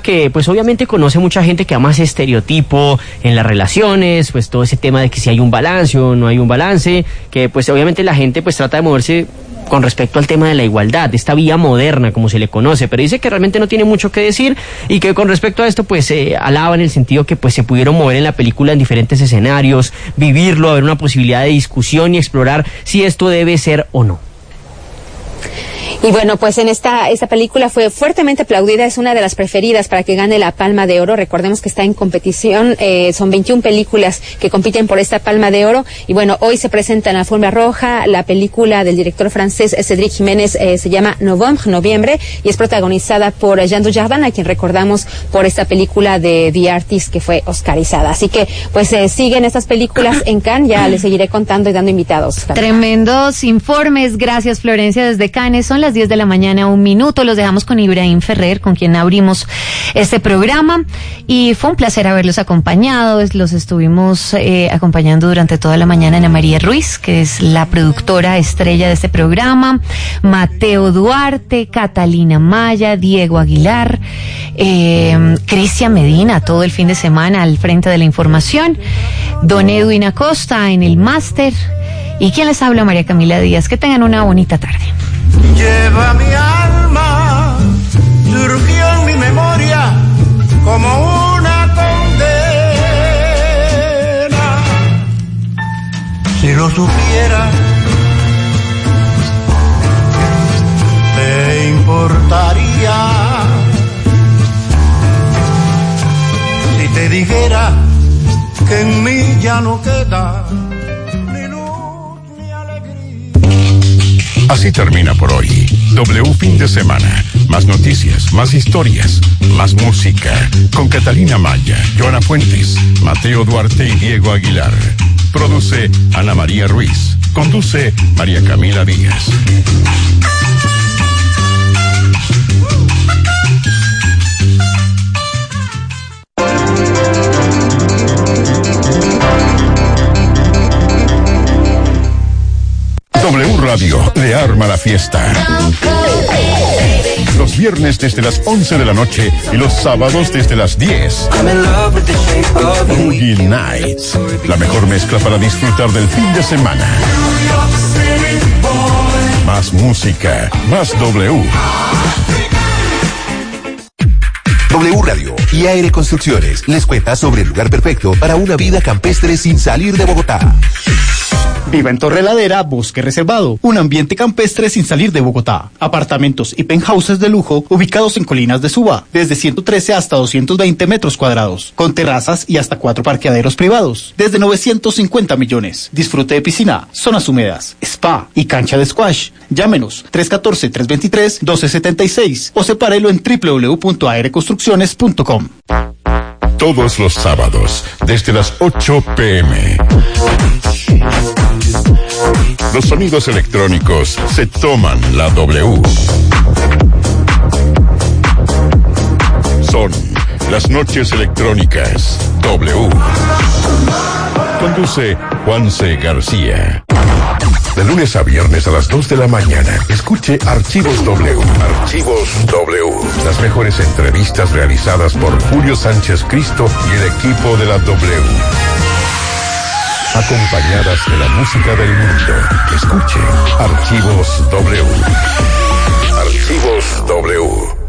que pues obviamente conoce mucha gente que ama ese estereotipo en las relaciones, pues todo ese tema de que si hay un balance o no hay un balance, que pues obviamente la gente pues trata de moverse con respecto al tema de la igualdad, esta vía moderna como se le conoce, pero dice que realmente no tiene mucho que decir y que con respecto a esto pues se alaba en el sentido que pues se pudieron mover en la película en diferentes escenarios, vivirlo, haber una posibilidad de discusión y explorar si esto debe ser o no. Y bueno, pues en esta, esta película fue fuertemente aplaudida, es una de las preferidas para que gane la Palma de Oro. Recordemos que está en competición, eh, son 21 películas que compiten por esta Palma de Oro. Y bueno, hoy se presenta en la Alfombra Roja la película del director francés Cédric Jiménez, eh, se llama Novembre, Noviembre, y es protagonizada por Jean Dujardin, a quien recordamos por esta película de The Artist que fue oscarizada. Así que, pues eh, siguen estas películas en Cannes, ya les seguiré contando y dando invitados. Tremendos informes, gracias Florencia desde Cannes. Son las 10 de la mañana, un minuto. Los dejamos con Ibrahim Ferrer, con quien abrimos este programa. Y fue un placer haberlos acompañado. Los estuvimos eh, acompañando durante toda la mañana Ana María Ruiz, que es la productora estrella de este programa, Mateo Duarte, Catalina Maya, Diego Aguilar, eh, Cristian Medina, todo el fin de semana al frente de la información, Don Edwin Acosta en el máster. ¿Y quién les habla? María Camila Díaz. Que tengan una bonita tarde. Lleva mi alma, surgió en mi memoria como una condena. Si lo supiera, me importaría. Si te dijera que en mí ya no queda. Así termina por hoy. W fin de semana. Más noticias, más historias, más música. Con Catalina Maya, Joana Fuentes, Mateo Duarte y Diego Aguilar. Produce Ana María Ruiz. Conduce María Camila Díaz. Radio le arma la fiesta. Los viernes desde las 11 de la noche y los sábados desde las 10. Boogie Nights. La mejor mezcla para disfrutar del fin de semana. Más música, más W. W Radio y Aire Construcciones les cuenta sobre el lugar perfecto para una vida campestre sin salir de Bogotá. Viva en Torreladera, Bosque Reservado, un ambiente campestre sin salir de Bogotá. Apartamentos y penthouses de lujo ubicados en colinas de Suba, desde 113 hasta 220 metros cuadrados, con terrazas y hasta cuatro parqueaderos privados, desde 950 millones. Disfrute de piscina, zonas húmedas, spa y cancha de squash. Llámenos 314-323-1276 o sepárelo en www.aereconstrucciones.com. Todos los sábados, desde las 8 pm. Los sonidos electrónicos se toman la W. Son las noches electrónicas W. Conduce Juanse García. De lunes a viernes a las 2 de la mañana, escuche Archivos W. Archivos W. Las mejores entrevistas realizadas por Julio Sánchez Cristo y el equipo de la W acompañadas de la música del mundo. Escuche Archivos W. Archivos W.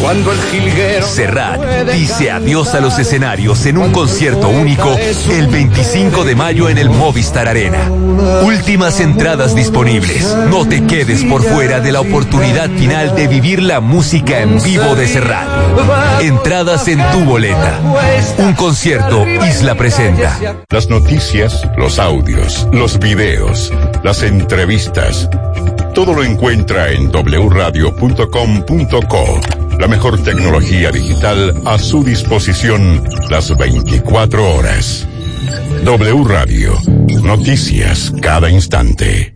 Cuando el jilguero Serrat dice adiós a los escenarios en un concierto único el 25 de mayo en el Movistar Arena. Últimas entradas disponibles. No te quedes por fuera de la oportunidad final de vivir la música en vivo de Serrat. Entradas en tu boleta. Un concierto Isla presenta. Las noticias, los audios, los videos, las entrevistas. Todo lo encuentra en wradio.com.co. La mejor tecnología digital a su disposición las 24 horas. W Radio. Noticias cada instante.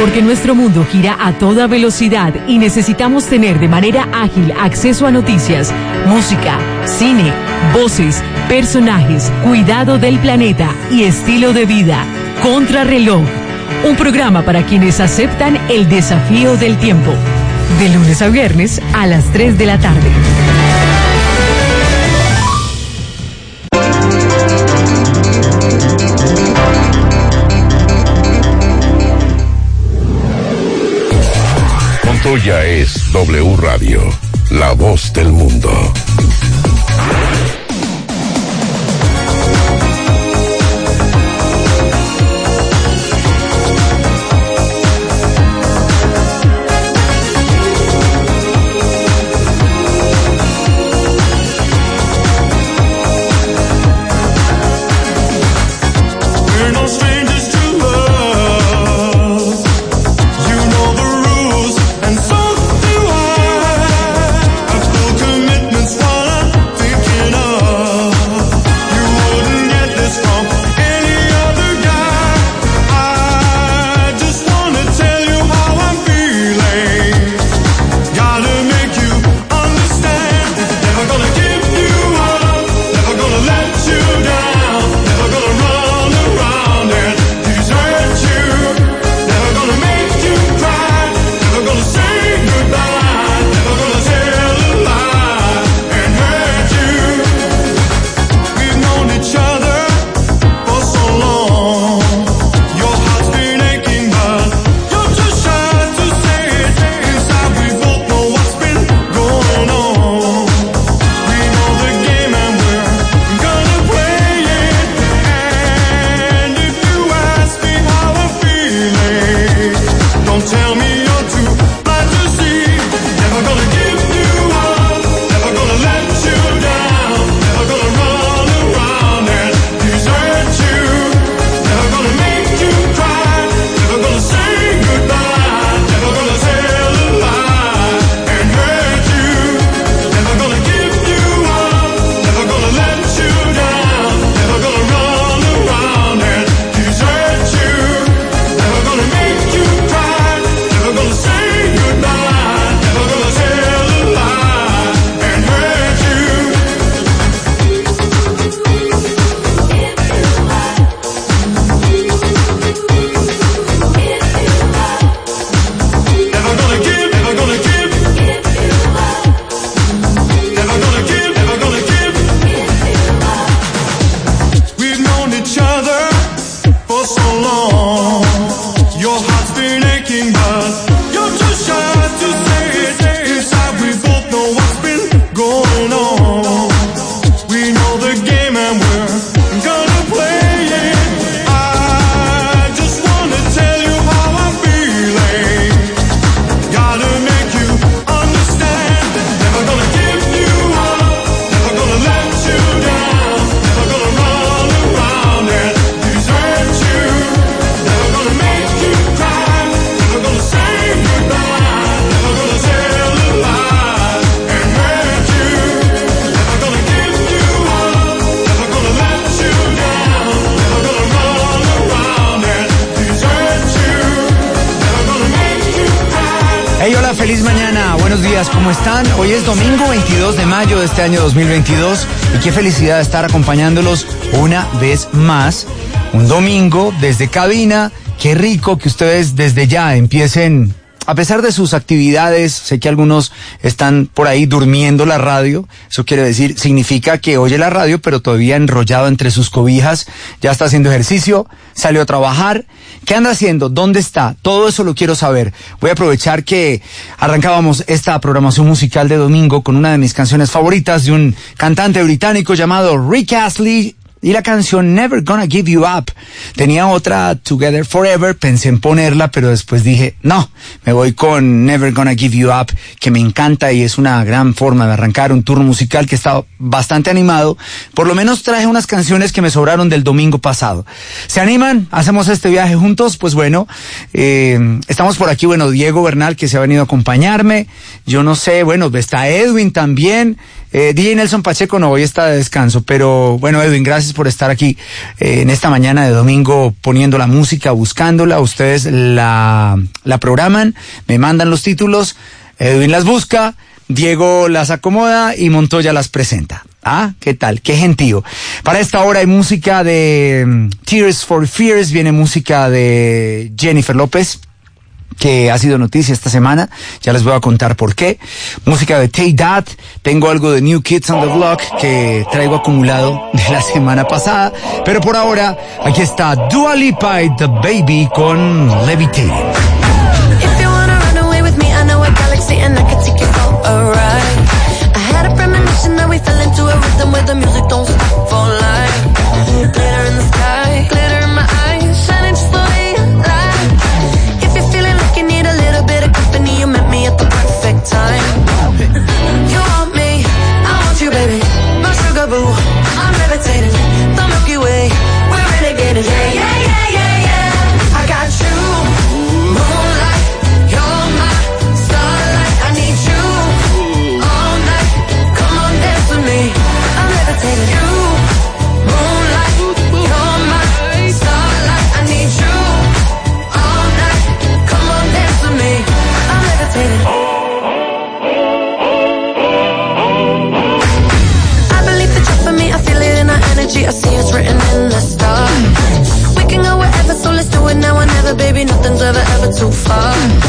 Porque nuestro mundo gira a toda velocidad y necesitamos tener de manera ágil acceso a noticias, música, cine, voces, personajes, cuidado del planeta y estilo de vida. Contrarreloj un programa para quienes aceptan el desafío del tiempo. De lunes a viernes a las 3 de la tarde. Montoya es W Radio, la voz del mundo. Este año 2022 y qué felicidad estar acompañándolos una vez más. Un domingo desde cabina. Qué rico que ustedes desde ya empiecen a pesar de sus actividades, sé que algunos están por ahí durmiendo la radio, eso quiere decir, significa que oye la radio, pero todavía enrollado entre sus cobijas, ya está haciendo ejercicio, salió a trabajar, ¿qué anda haciendo? ¿Dónde está? Todo eso lo quiero saber. Voy a aprovechar que arrancábamos esta programación musical de domingo con una de mis canciones favoritas de un cantante británico llamado Rick Astley, y la canción Never Gonna Give You Up. Tenía otra Together Forever, pensé en ponerla, pero después dije, no, me voy con Never Gonna Give You Up, que me encanta y es una gran forma de arrancar un turno musical que está bastante animado. Por lo menos traje unas canciones que me sobraron del domingo pasado. ¿Se animan? ¿Hacemos este viaje juntos? Pues bueno, eh, estamos por aquí, bueno, Diego Bernal que se ha venido a acompañarme. Yo no sé, bueno, está Edwin también. Eh, DJ Nelson Pacheco no, hoy está de descanso, pero bueno, Edwin, gracias por estar aquí eh, en esta mañana de domingo poniendo la música, buscándola. Ustedes la, la programan, me mandan los títulos, Edwin las busca, Diego las acomoda y Montoya las presenta. Ah, ¿qué tal? Qué gentío. Para esta hora hay música de mm, Tears for Fears, viene música de Jennifer López que ha sido noticia esta semana. Ya les voy a contar por qué. Música de Tay Dad. Tengo algo de New Kids on the Block que traigo acumulado de la semana pasada. Pero por ahora, aquí está Dua Lipa y The Baby con Levitating. I had a premonition that we fell into a rhythm the music time. You want me, I want you, baby, my sugar boo. so far.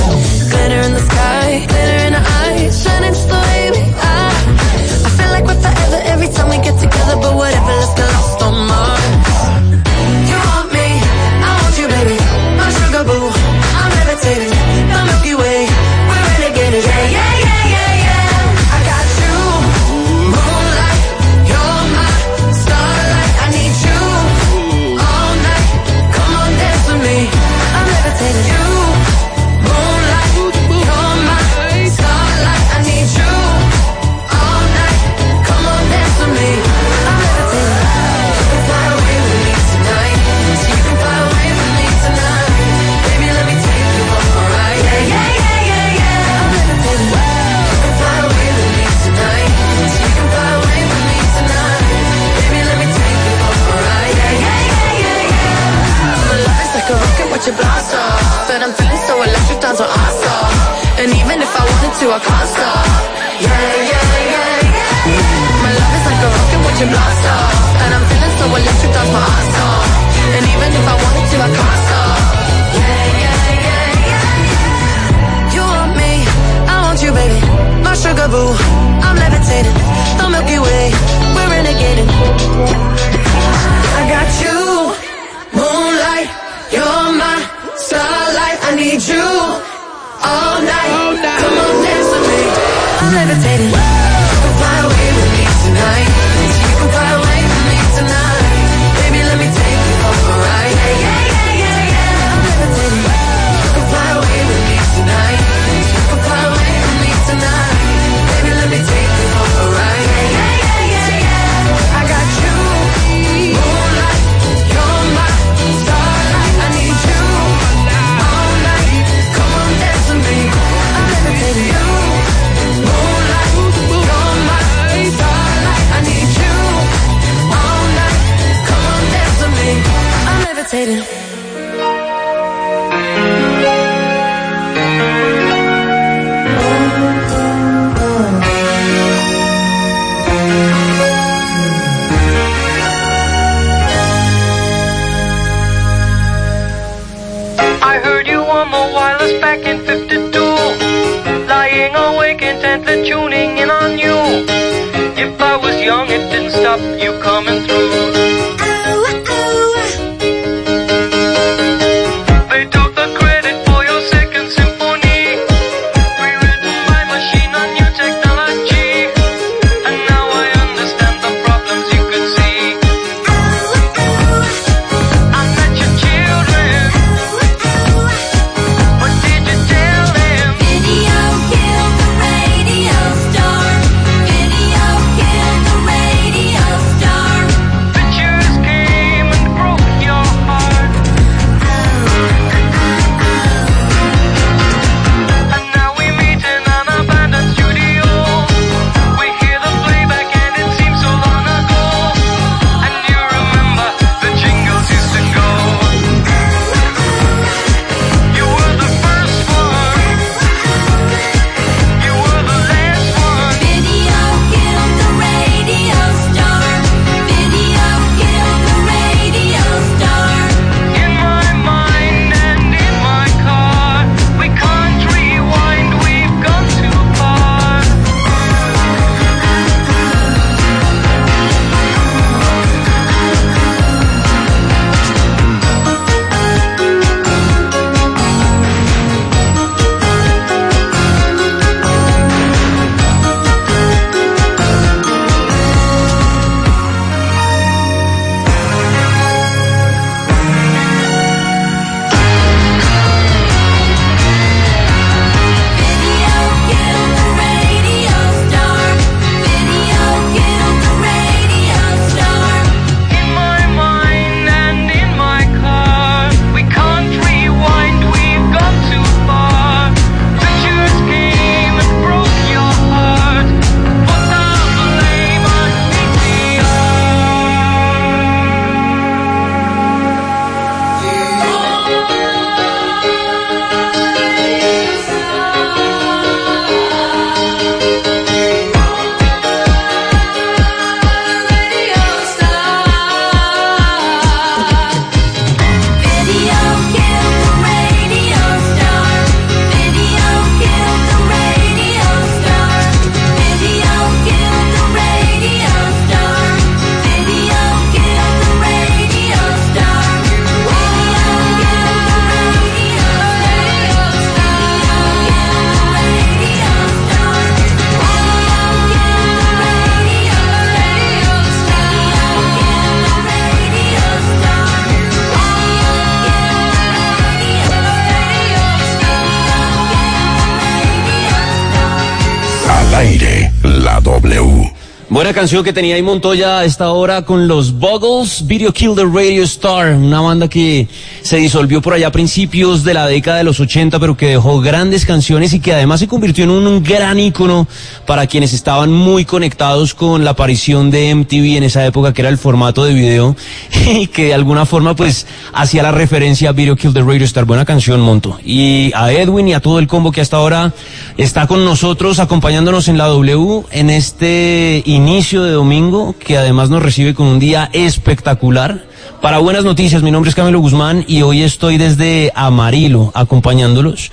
Canción que tenía ahí Montoya a esta hora con los Buggles, Video Kill the Radio Star, una banda que se disolvió por allá a principios de la década de los 80, pero que dejó grandes canciones y que además se convirtió en un gran ícono para quienes estaban muy conectados con la aparición de MTV en esa época, que era el formato de video, y que de alguna forma pues hacía la referencia a Video Kill the Radio Star. Buena canción, Monto. Y a Edwin y a todo el combo que hasta ahora está con nosotros, acompañándonos en la W en este inicio de domingo, que además nos recibe con un día espectacular. Para buenas noticias, mi nombre es Camilo Guzmán y hoy estoy desde Amarillo acompañándolos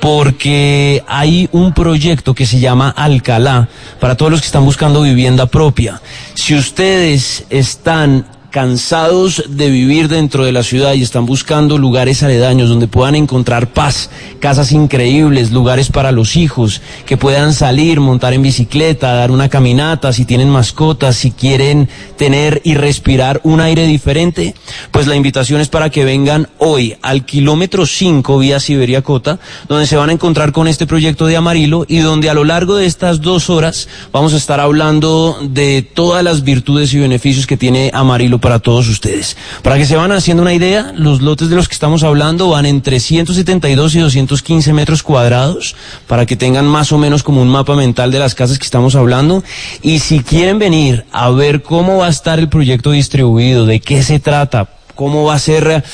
porque hay un proyecto que se llama Alcalá para todos los que están buscando vivienda propia. Si ustedes están cansados de vivir dentro de la ciudad y están buscando lugares aledaños donde puedan encontrar paz, casas increíbles, lugares para los hijos, que puedan salir, montar en bicicleta, dar una caminata, si tienen mascotas, si quieren tener y respirar un aire diferente, pues la invitación es para que vengan hoy al kilómetro 5 vía Siberia Cota, donde se van a encontrar con este proyecto de Amarillo y donde a lo largo de estas dos horas vamos a estar hablando de todas las virtudes y beneficios que tiene Amarillo para todos ustedes. Para que se van haciendo una idea, los lotes de los que estamos hablando van entre 172 y 215 metros cuadrados, para que tengan más o menos como un mapa mental de las casas que estamos hablando. Y si quieren venir a ver cómo va a estar el proyecto distribuido, de qué se trata, cómo va a ser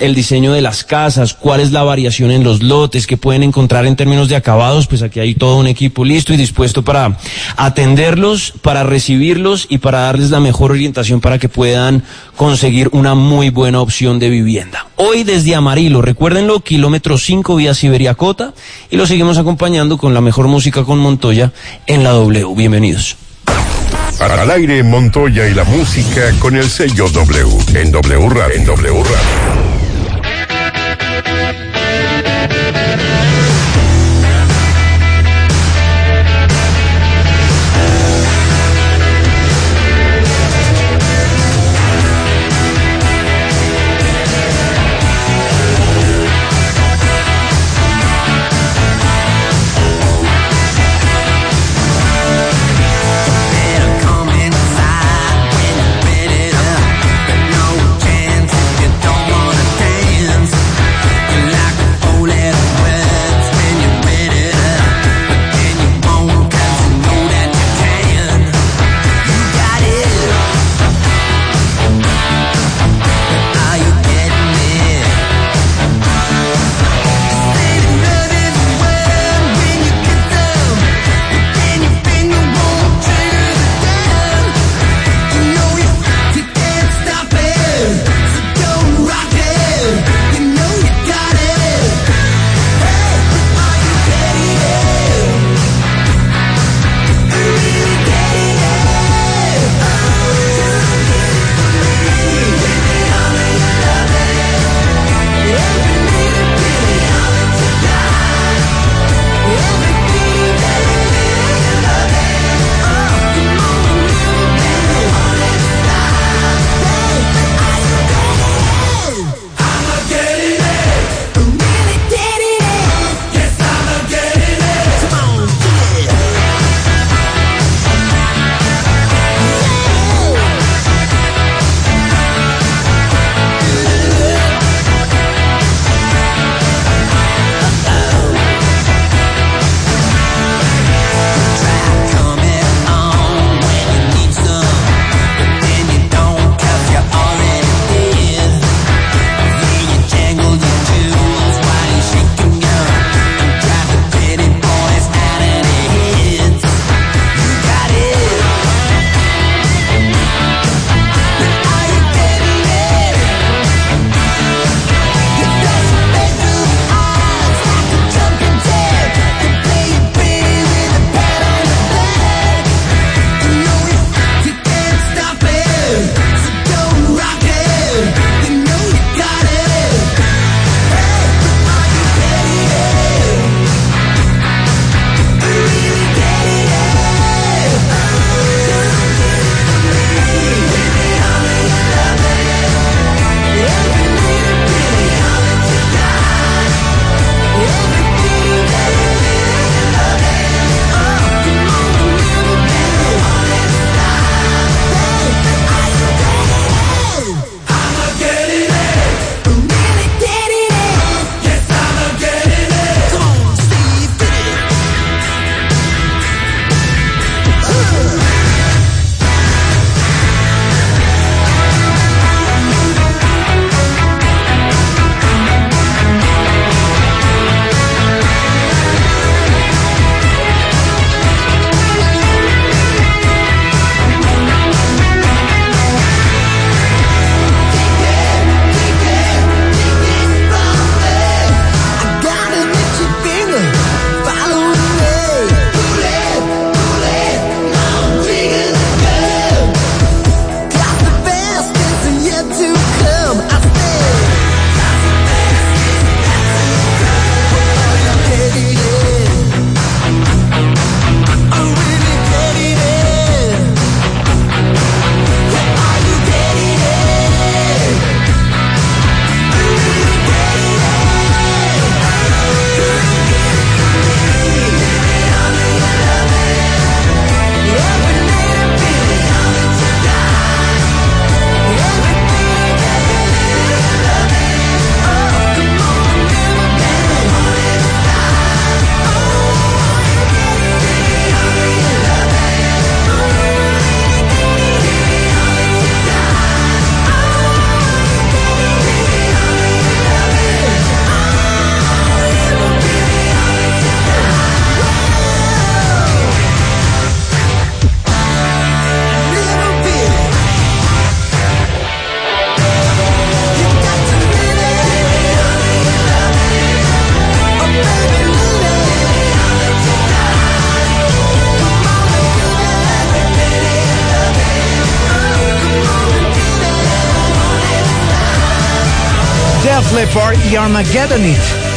el diseño de las casas, cuál es la variación en los lotes, que pueden encontrar en términos de acabados, pues aquí hay todo un equipo listo y dispuesto para atenderlos, para recibirlos y para darles la mejor orientación para que puedan conseguir una muy buena opción de vivienda. Hoy desde Amarillo, recuérdenlo, kilómetro 5 vía Siberiacota y lo seguimos acompañando con la mejor música con Montoya en la W. Bienvenidos. Al aire Montoya y la música con el sello W. En W Radio. En W Radio.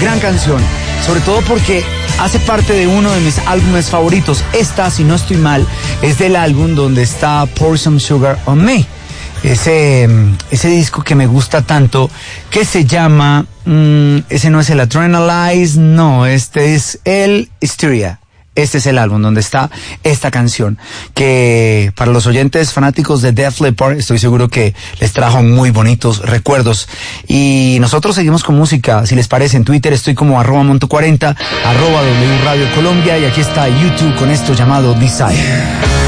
Gran canción. Sobre todo porque hace parte de uno de mis álbumes favoritos. Esta, si no estoy mal, es del álbum donde está Pour Some Sugar on Me. Ese, ese disco que me gusta tanto, que se llama, mm, ese no es el Adrenalize, no, este es el Hysteria. Este es el álbum donde está esta canción, que para los oyentes fanáticos de Def Leppard estoy seguro que les trajo muy bonitos recuerdos. Y nosotros seguimos con música, si les parece, en Twitter estoy como arroba monto40, arroba W Radio Colombia y aquí está YouTube con esto llamado Desire.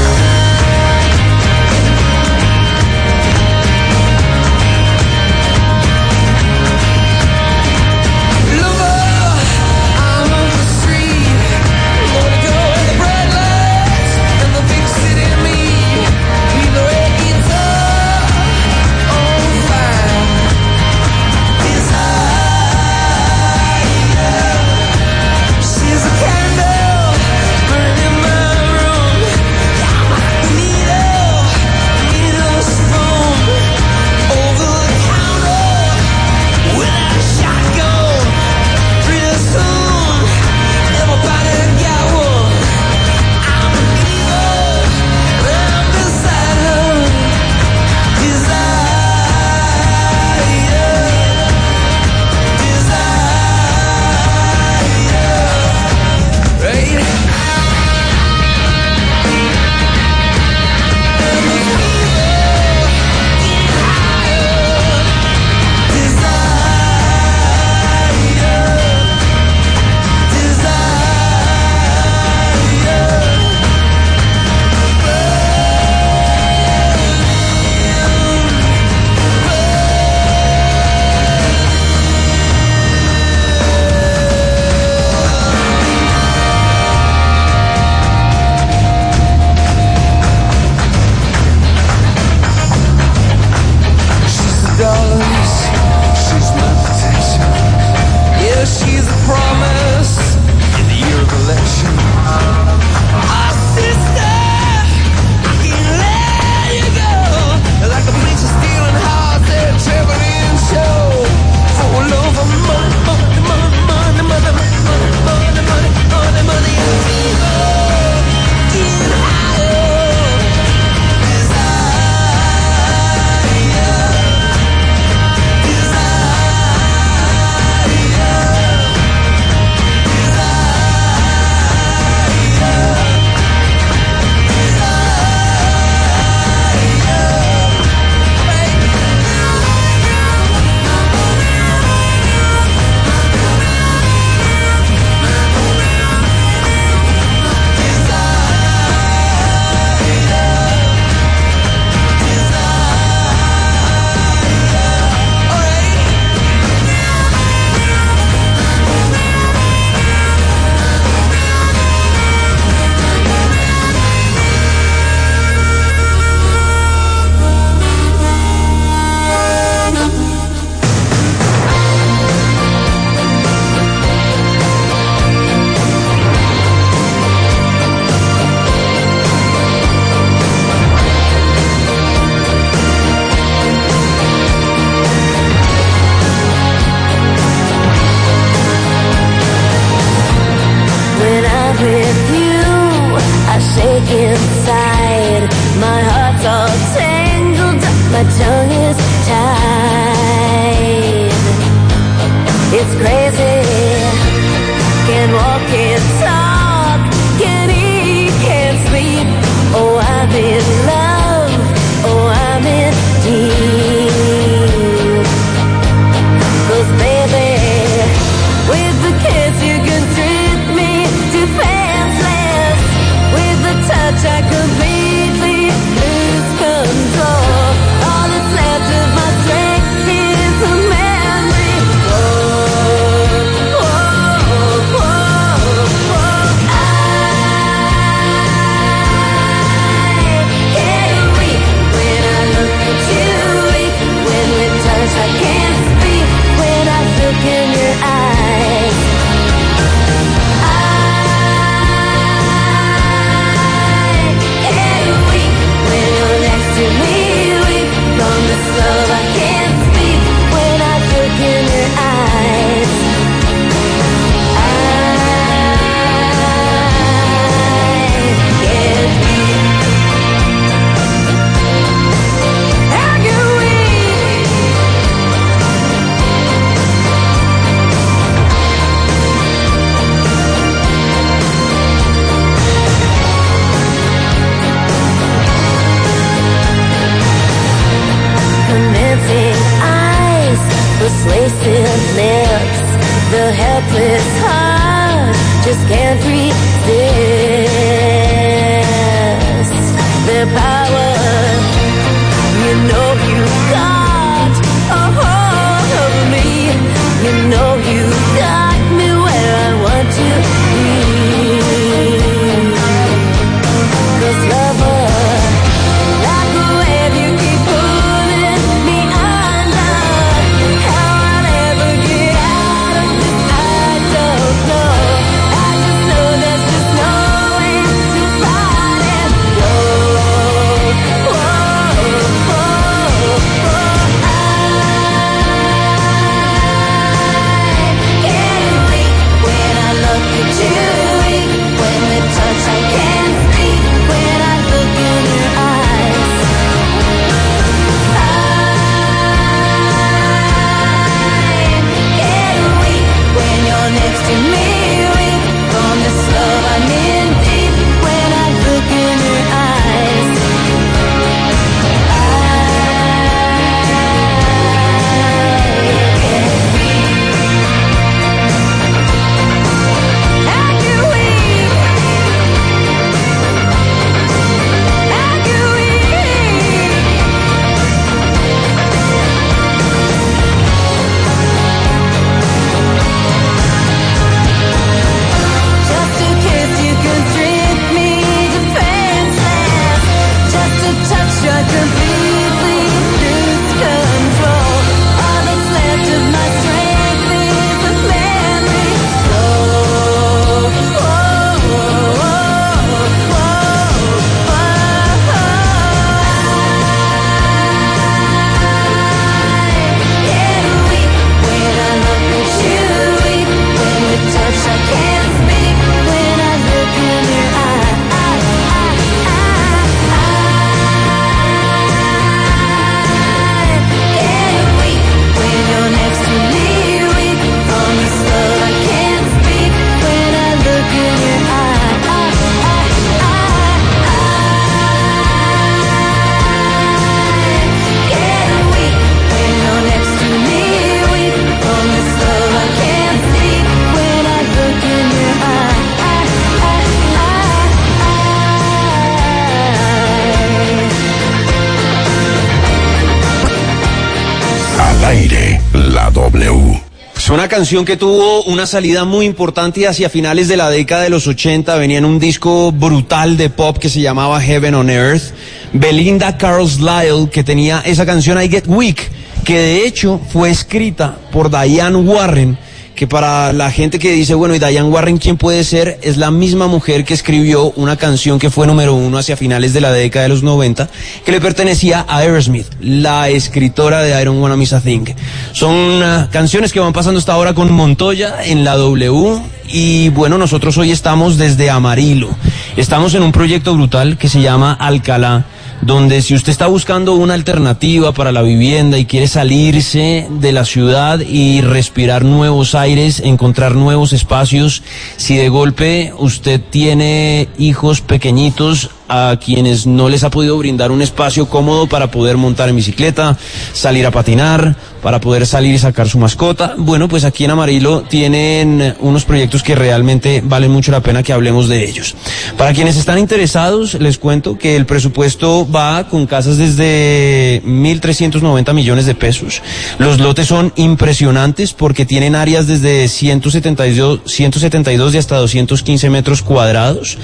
Es una canción que tuvo una salida muy importante hacia finales de la década de los 80. Venía en un disco brutal de pop que se llamaba Heaven on Earth. Belinda Carlisle, que tenía esa canción I Get Weak, que de hecho fue escrita por Diane Warren que para la gente que dice, bueno, ¿y Diane Warren quién puede ser? Es la misma mujer que escribió una canción que fue número uno hacia finales de la década de los 90, que le pertenecía a Aerosmith, la escritora de I Don't Wanna Miss a Thing. Son uh, canciones que van pasando hasta ahora con Montoya en la W. Y bueno, nosotros hoy estamos desde Amarillo. Estamos en un proyecto brutal que se llama Alcalá donde si usted está buscando una alternativa para la vivienda y quiere salirse de la ciudad y respirar nuevos aires, encontrar nuevos espacios, si de golpe usted tiene hijos pequeñitos a quienes no les ha podido brindar un espacio cómodo para poder montar en bicicleta, salir a patinar, para poder salir y sacar su mascota. Bueno, pues aquí en Amarillo tienen unos proyectos que realmente valen mucho la pena que hablemos de ellos. Para quienes están interesados, les cuento que el presupuesto va con casas desde 1.390 millones de pesos. Los lotes son impresionantes porque tienen áreas desde 172, 172 y hasta 215 metros cuadrados.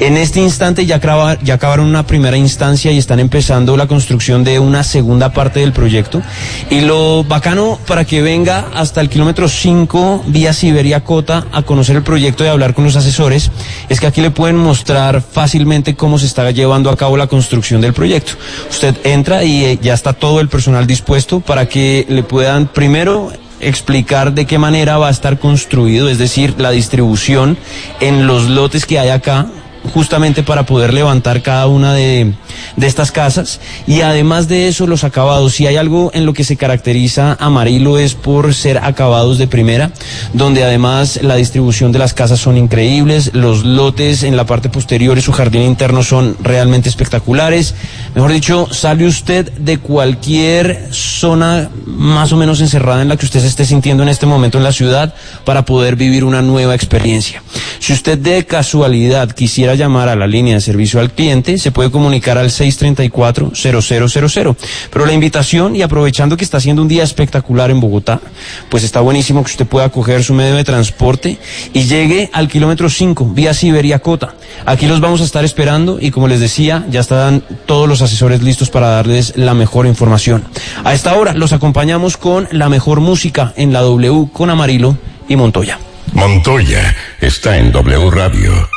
En este instante ya, ya acabaron una primera instancia y están empezando la construcción de una segunda parte del proyecto. Y lo bacano para que venga hasta el kilómetro 5 vía Siberia Cota a conocer el proyecto y hablar con los asesores es que aquí le pueden mostrar fácilmente cómo se está llevando a cabo la construcción del proyecto. Usted entra y eh, ya está todo el personal dispuesto para que le puedan primero explicar de qué manera va a estar construido, es decir, la distribución en los lotes que hay acá, justamente para poder levantar cada una de, estas casas. Y además de eso, los acabados. Si hay algo en lo que se caracteriza Amarillo es por ser acabados de primera, donde además la distribución de las casas son increíbles, los lotes en la parte posterior y su jardín interno son realmente espectaculares. Mejor dicho, sale usted de cualquier zona más o menos encerrada en la que usted se esté sintiendo en este momento en la ciudad para poder vivir una nueva experiencia. Si usted de casualidad quisiera llamar a la línea de servicio al cliente, se puede comunicar al 634-0000. Pero la invitación, y aprovechando que está haciendo un día espectacular en Bogotá, pues está buenísimo que usted pueda coger su medio de transporte y llegue al kilómetro 5, vía Siberia Cota. Aquí los vamos a estar esperando y como les decía, ya están todos los asesores listos para darles la mejor información. A esta hora los acompañamos con la mejor música en la W con Amarillo y Montoya. Montoya está en W Radio.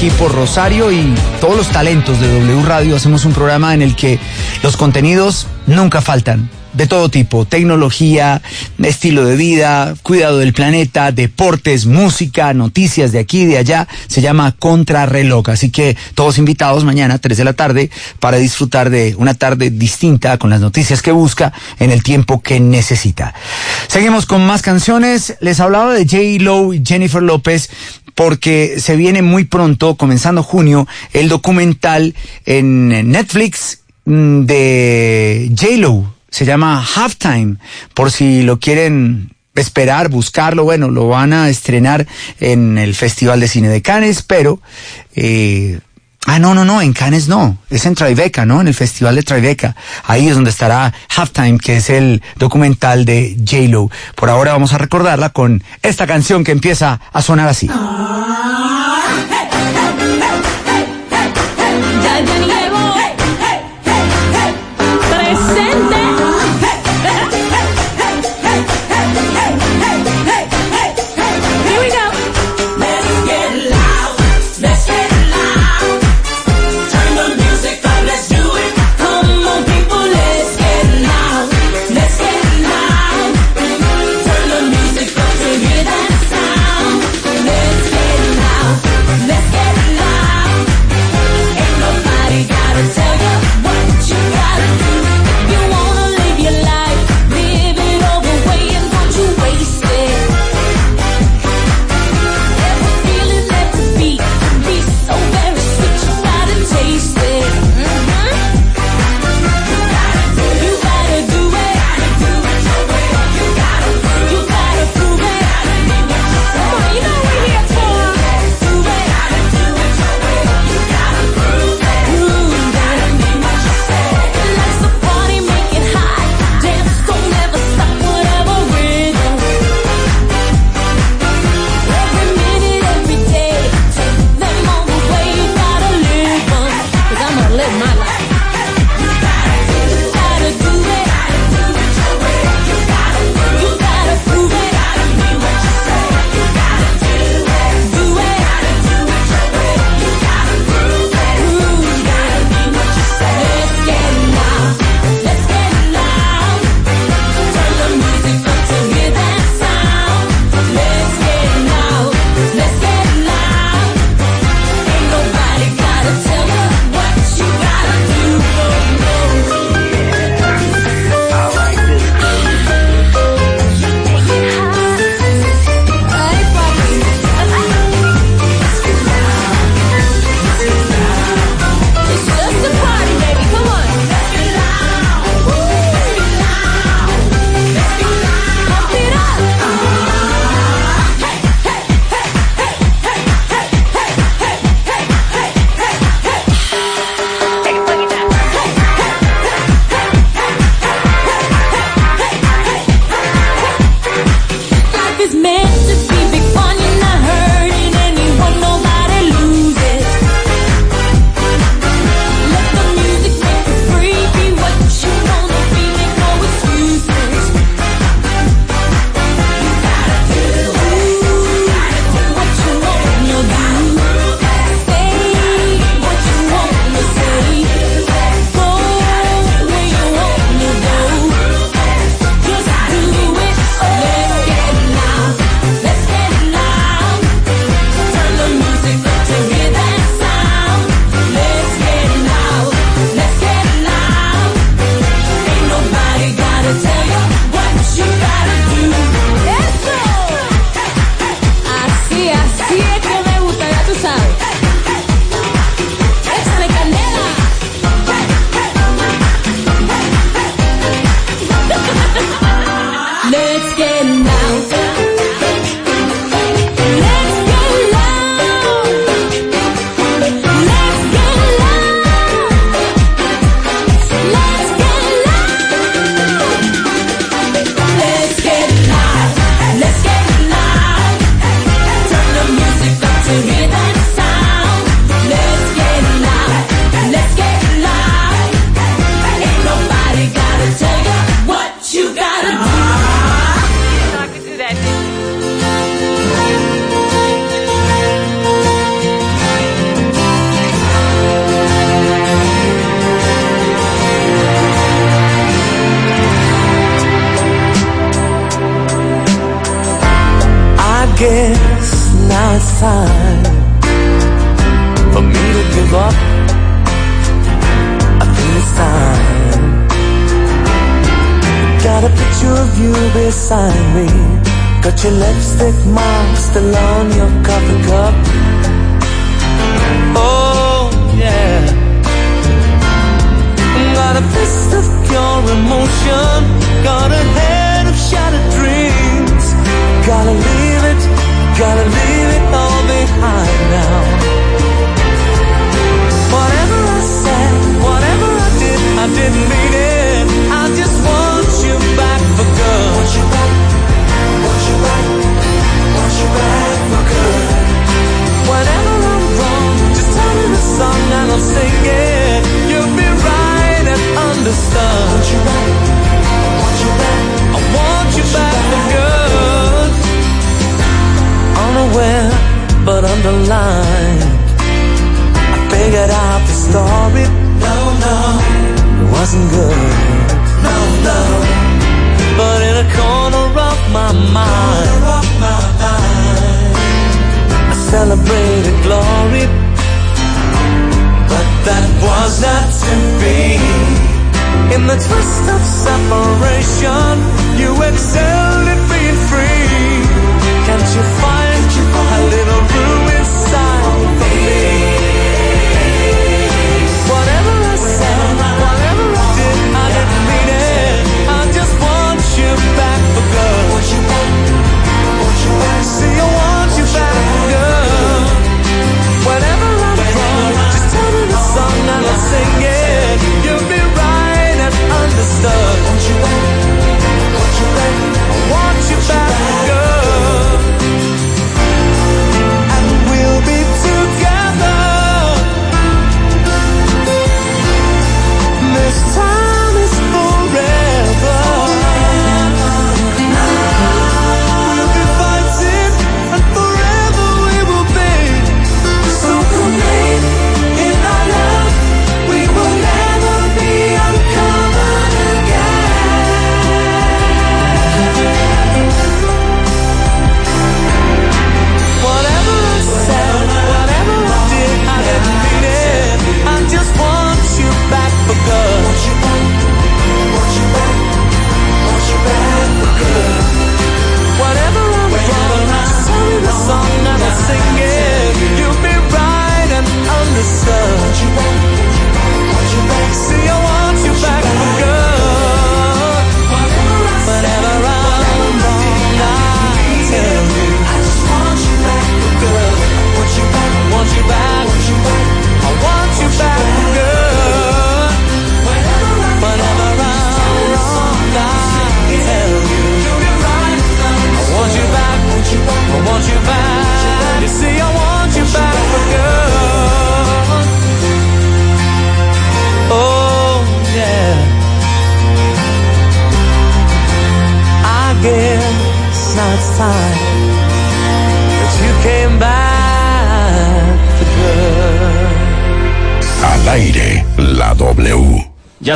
Equipo Rosario y todos los talentos de W Radio, hacemos un programa en el que los contenidos nunca faltan. De todo tipo, tecnología, estilo de vida, cuidado del planeta, deportes, música, noticias de aquí y de allá. Se llama Contrarreloj. Así que todos invitados mañana, 3 de la tarde, para disfrutar de una tarde distinta con las noticias que busca en el tiempo que necesita. Seguimos con más canciones. Les hablaba de J. Lo y Jennifer López porque se viene muy pronto, comenzando junio, el documental en Netflix mm, de J. Lo. Se llama Halftime, por si lo quieren esperar, buscarlo, bueno, lo van a estrenar en el Festival de Cine de Cannes, pero... Eh, Ah, no, no, no, en Cannes no, es en Tribeca, ¿no? En el Festival de Tribeca. Ahí es donde estará Halftime, que es el documental de J-Lo. Por ahora vamos a recordarla con esta canción que empieza a sonar así.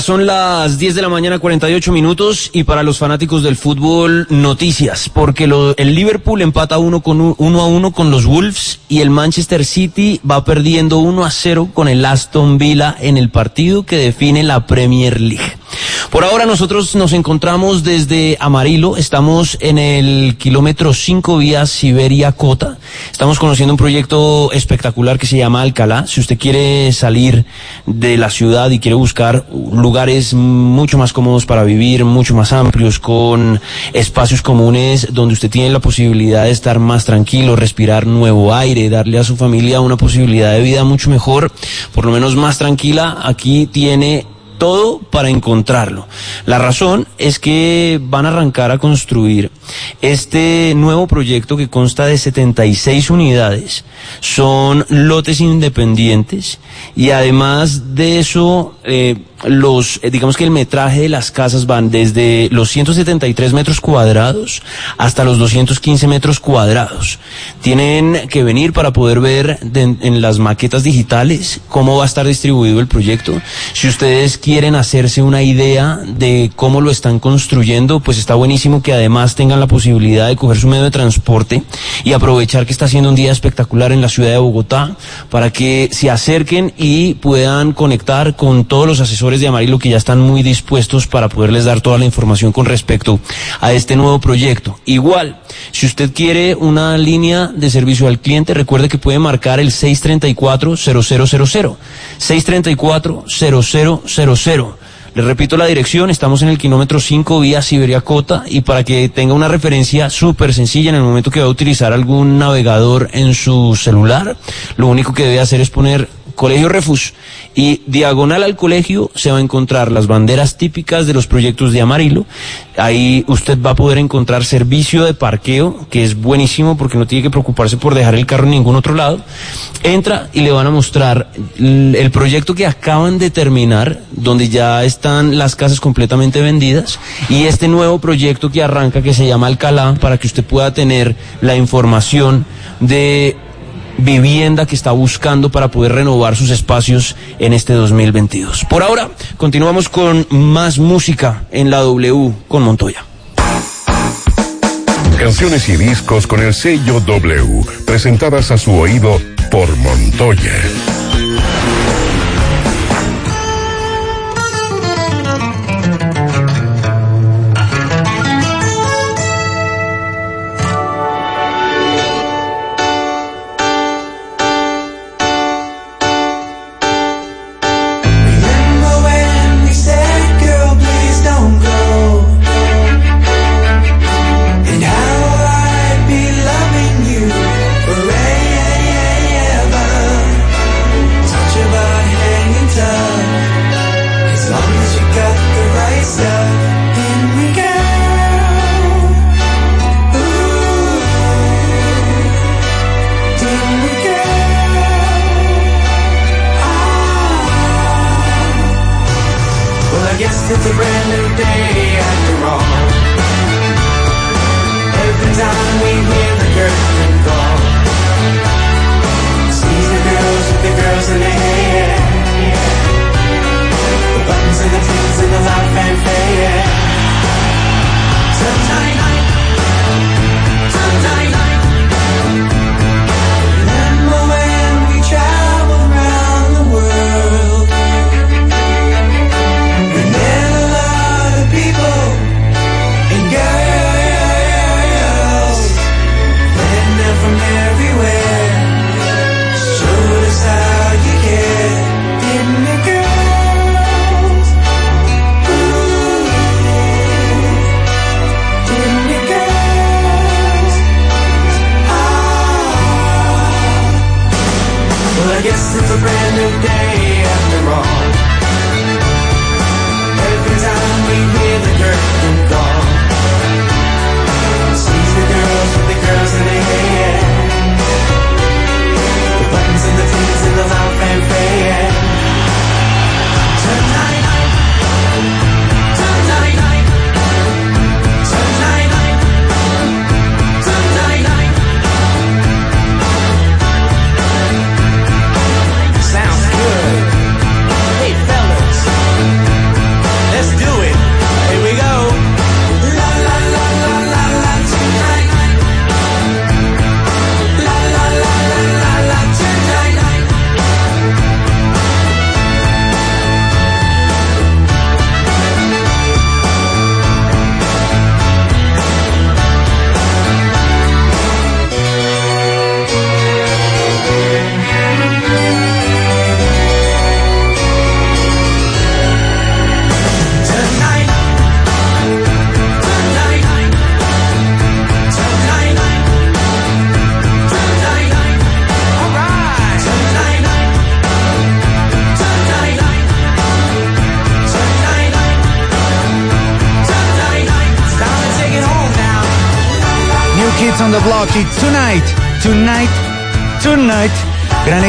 Son las 10 de la mañana, 48 minutos, y para los fanáticos del fútbol, noticias, porque lo- el Liverpool empata uno, con un- uno a uno con los Wolves y el Manchester City va perdiendo 1 a 0 con el Aston Villa en el partido que define la Premier League. Por ahora nosotros nos encontramos desde Amarillo, estamos en el kilómetro 5 vía Siberia Cota, estamos conociendo un proyecto espectacular que se llama Alcalá. Si usted quiere salir de la ciudad y quiere buscar lugares mucho más cómodos para vivir, mucho más amplios, con espacios comunes donde usted tiene la posibilidad de estar más tranquilo, respirar nuevo aire, darle a su familia una posibilidad de vida mucho mejor, por lo menos más tranquila, aquí tiene todo para encontrarlo. La razón es que van a arrancar a construir este nuevo proyecto que consta de 76 unidades. Son lotes independientes y además de eso, eh, los, eh, digamos que el metraje de las casas van desde los 173 metros cuadrados hasta los 215 metros cuadrados. Tienen que venir para poder ver en las maquetas digitales cómo va a estar distribuido el proyecto. Si ustedes quieren hacerse una idea de cómo lo están construyendo, pues está buenísimo que además tengan la posibilidad de coger su medio de transporte y aprovechar que está haciendo un día espectacular en la ciudad de Bogotá para que se acerquen y puedan conectar con todos los asesores de Amarillo que ya están muy dispuestos para poderles dar toda la información con respecto a este nuevo proyecto. Igual, si usted quiere una línea de servicio al cliente, recuerde que puede marcar el 634-0000. 634-0000. Le repito la dirección, estamos en el kilómetro 5 vía Siberia Cota y para que tenga una referencia súper sencilla en el momento que va a utilizar algún navegador en su celular, lo único que debe hacer es poner Colegio Refus y diagonal al colegio se va a encontrar las banderas típicas de los proyectos de Amarillo. Ahí usted va a poder encontrar servicio de parqueo, que es buenísimo porque no tiene que preocuparse por dejar el carro en ningún otro lado. Entra y le van a mostrar el proyecto que acaban de terminar, donde ya están las casas completamente vendidas, y este nuevo proyecto que arranca que se llama Alcalá, para que usted pueda tener la información de vivienda que está buscando para poder renovar sus espacios en este 2022. Por ahora, continuamos con más música en la W con Montoya. Canciones y discos con el sello W, presentadas a su oído por Montoya.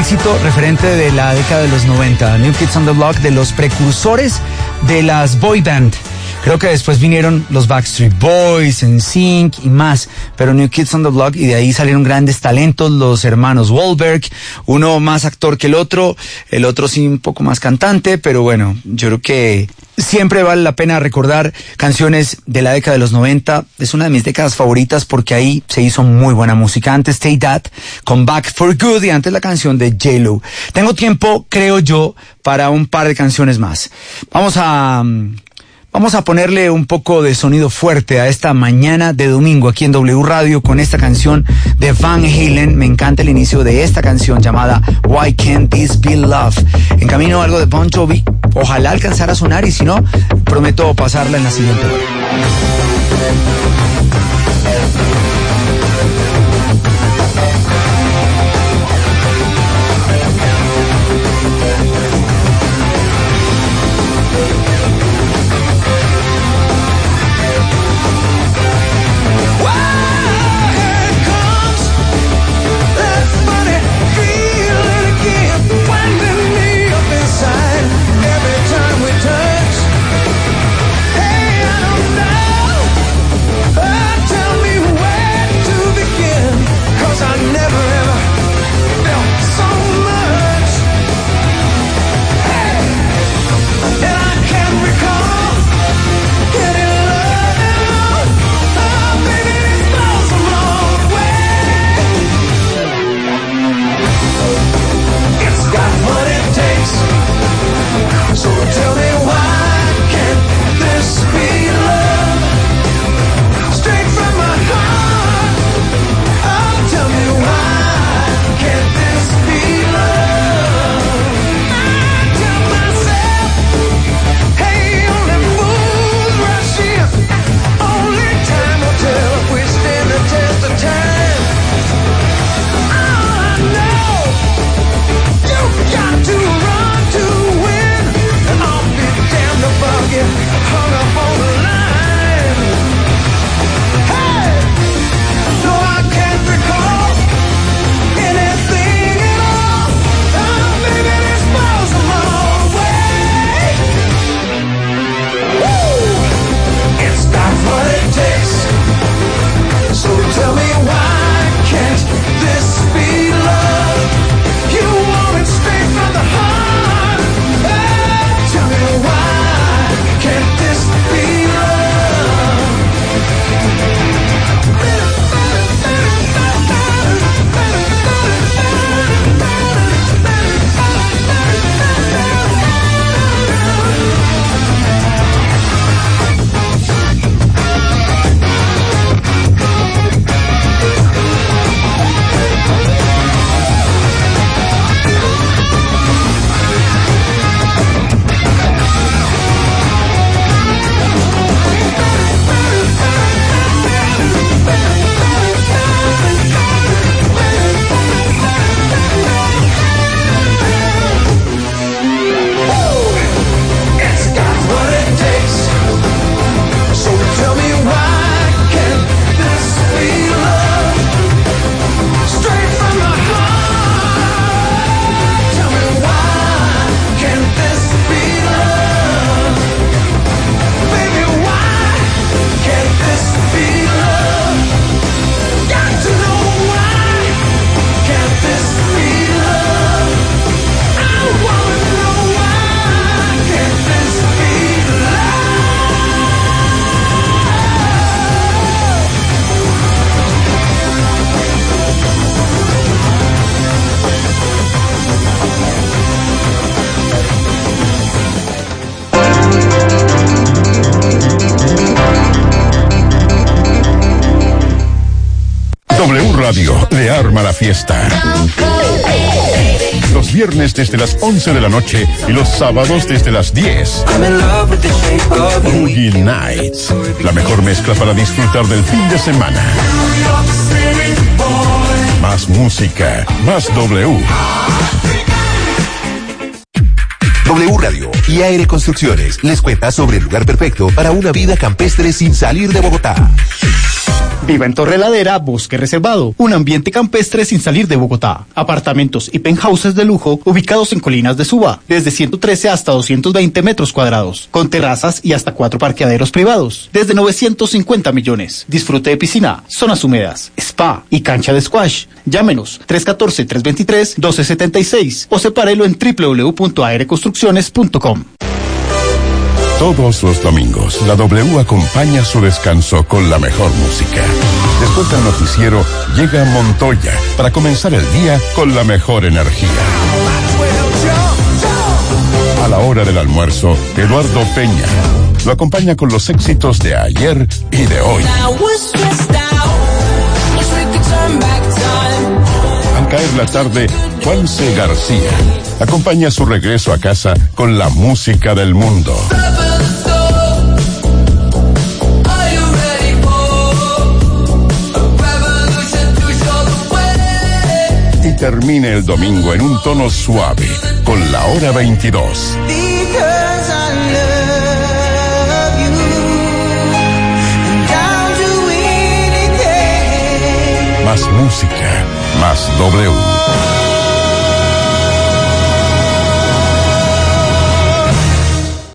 Éxito referente de la década de los 90. New Kids on the Block de los precursores de las boy band. Creo que después vinieron los Backstreet Boys, NSYNC y más, pero New Kids on the Block y de ahí salieron grandes talentos, los hermanos Wahlberg, uno más actor que el otro, el otro sí un poco más cantante, pero bueno, yo creo que siempre vale la pena recordar canciones de la década de los 90. Es una de mis décadas favoritas porque ahí se hizo muy buena música. Antes Stay That con Back for Good y antes la canción de J-Lo. Tengo tiempo, creo yo, para un par de canciones más. Vamos a... mm, Vamos a ponerle un poco de sonido fuerte a esta mañana de domingo aquí en W Radio con esta canción de Van Halen. Me encanta el inicio de esta canción llamada Why Can't This Be Love. En camino algo de Bon Jovi. Ojalá alcanzara a sonar y si no, prometo pasarla en la siguiente. Desde las 11 de la noche y los sábados desde las 10. Boogie Nights. La mejor mezcla para disfrutar del fin de semana. Más música, más W. W Radio y Aire Construcciones les cuenta sobre el lugar perfecto para una vida campestre sin salir de Bogotá. Viva en Torre Ladera, Bosque Reservado, un ambiente campestre sin salir de Bogotá. Apartamentos y penthouses de lujo ubicados en colinas de Suba, desde 113 hasta 220 metros cuadrados, con terrazas y hasta cuatro parqueaderos privados, desde 950 millones. Disfrute de piscina, zonas húmedas, spa y cancha de squash. Llámenos 314-323-1276 o sepárelo en www.aireconstrucciones.com. Todos los domingos, la W acompaña su descanso con la mejor música. Después del noticiero, llega Montoya para comenzar el día con la mejor energía. A la hora del almuerzo, Eduardo Peña lo acompaña con los éxitos de ayer y de hoy. Caer la tarde, Juanse García acompaña su regreso a casa con la música del mundo. Y termine el domingo en un tono suave con la hora 22. Because I love you. And I'll do anything. Más música, más W.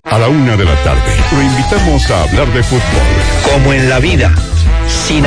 A la una de la tarde, lo invitamos a hablar de fútbol. Como en la vida, sin